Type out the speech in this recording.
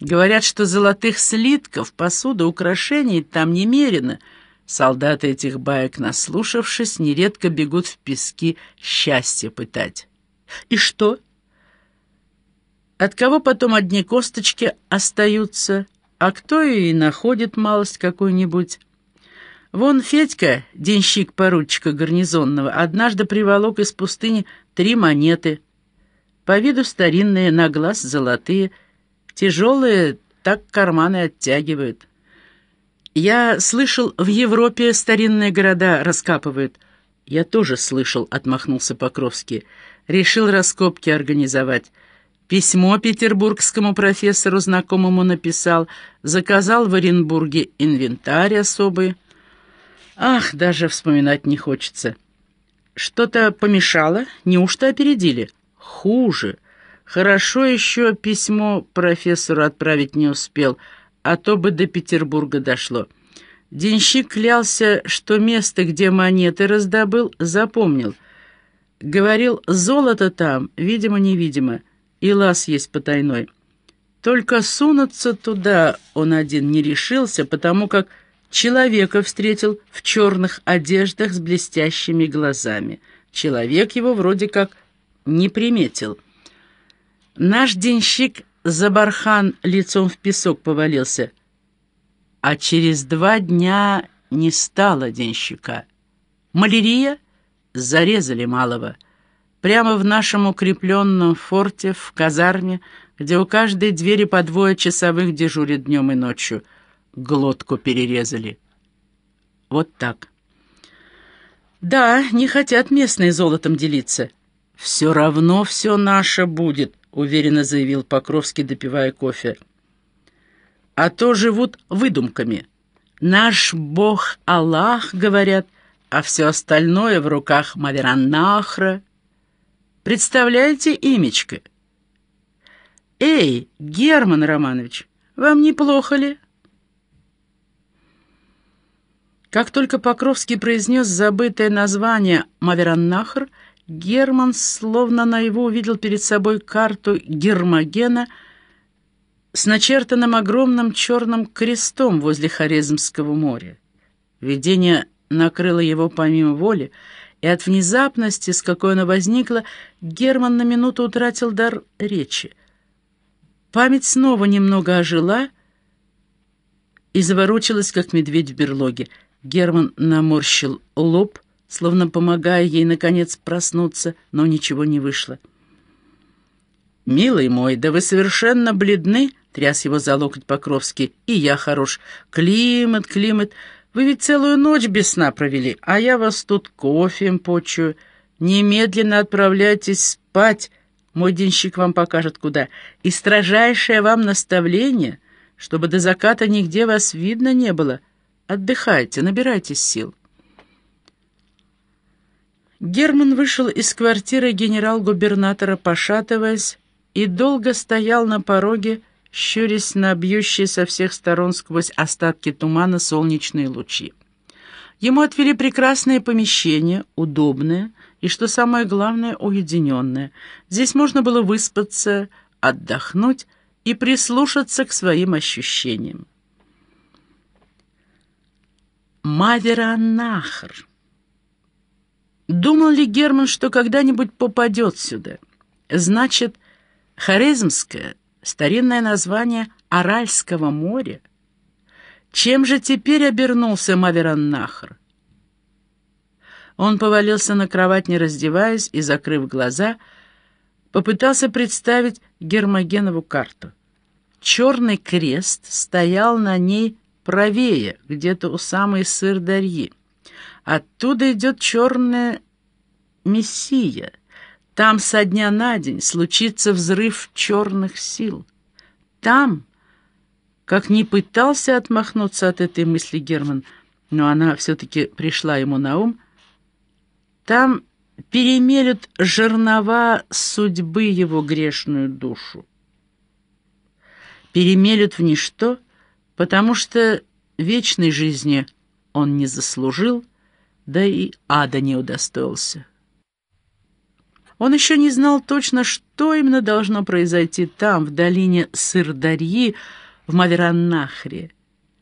Говорят, что золотых слитков, посуда, украшений там немерено. Солдаты этих баек, наслушавшись, нередко бегут в пески счастье пытать. И что? От кого потом одни косточки остаются, а кто и находит малость какую-нибудь? Вон Федька, денщик поручика гарнизонного, однажды приволок из пустыни три монеты. По виду старинные, на глаз золотые, тяжелые, так карманы оттягивают. Я слышал, в Европе старинные города раскапывают. Я тоже слышал, отмахнулся Покровский. Решил раскопки организовать. Письмо петербургскому профессору знакомому написал, заказал в Оренбурге инвентарь особый. Ах, даже вспоминать не хочется. Что-то помешало? Неужто опередили? Хуже. Хорошо еще письмо профессору отправить не успел, а то бы до Петербурга дошло. Денщик клялся, что место, где монеты раздобыл, запомнил. Говорил, золото там, видимо-невидимо, и лаз есть потайной. Только сунуться туда он один не решился, потому как Человека встретил в черных одеждах с блестящими глазами. Человек его вроде как не приметил. Наш денщик Забархан лицом в песок повалился, а через два дня не стало денщика. Малярия зарезали малого. Прямо в нашем укрепленном форте, в казарме, где у каждой двери по двое часовых дежурят днем и ночью — глотку перерезали. Вот так. Да, не хотят местные золотом делиться. Все равно все наше будет, уверенно заявил Покровский, допивая кофе. А то живут выдумками. Наш бог Аллах, говорят, а все остальное в руках Мавераннахра. Представляете имечко? Эй, Герман Романович, вам неплохо ли? Как только Покровский произнес забытое название Мавераннахр, Герман словно на его увидел перед собой карту Гермогена с начертанным огромным черным крестом возле Хорезмского моря. Видение накрыло его помимо воли, и от внезапности, с какой оно возникло, Герман на минуту утратил дар речи. Память снова немного ожила и заворочилась, как медведь в берлоге — Герман наморщил лоб, словно помогая ей, наконец, проснуться, но ничего не вышло. «Милый мой, да вы совершенно бледны!» — тряс его за локоть Покровский. «И я хорош. Климат, климат. Вы ведь целую ночь без сна провели, а я вас тут кофеем почую. Немедленно отправляйтесь спать. Мой денщик вам покажет, куда. И строжайшее вам наставление, чтобы до заката нигде вас видно не было». Отдыхайте, набирайтесь сил. Герман вышел из квартиры генерал-губернатора, пошатываясь, и долго стоял на пороге, щурясь на бьющие со всех сторон сквозь остатки тумана солнечные лучи. Ему отвели прекрасное помещение, удобное и, что самое главное, уединенное. Здесь можно было выспаться, отдохнуть и прислушаться к своим ощущениям. Маверанахр. Думал ли Герман, что когда-нибудь попадет сюда? Значит, Хорезмское — старинное название Аральского моря. Чем же теперь обернулся Мавераннахр? Он повалился на кровать, не раздеваясь, и, закрыв глаза, попытался представить Гермогенову карту. Черный крест стоял на ней правее, где-то у самой Сырдарьи. Оттуда идет черная мессия. Там со дня на день случится взрыв черных сил. Там, как не пытался отмахнуться от этой мысли Герман, но она все-таки пришла ему на ум, там перемелют жернова судьбы его грешную душу. Перемелют в ничто — потому что вечной жизни он не заслужил, да и ада не удостоился. Он еще не знал точно, что именно должно произойти там, в долине Сырдарьи, в Мавераннахре.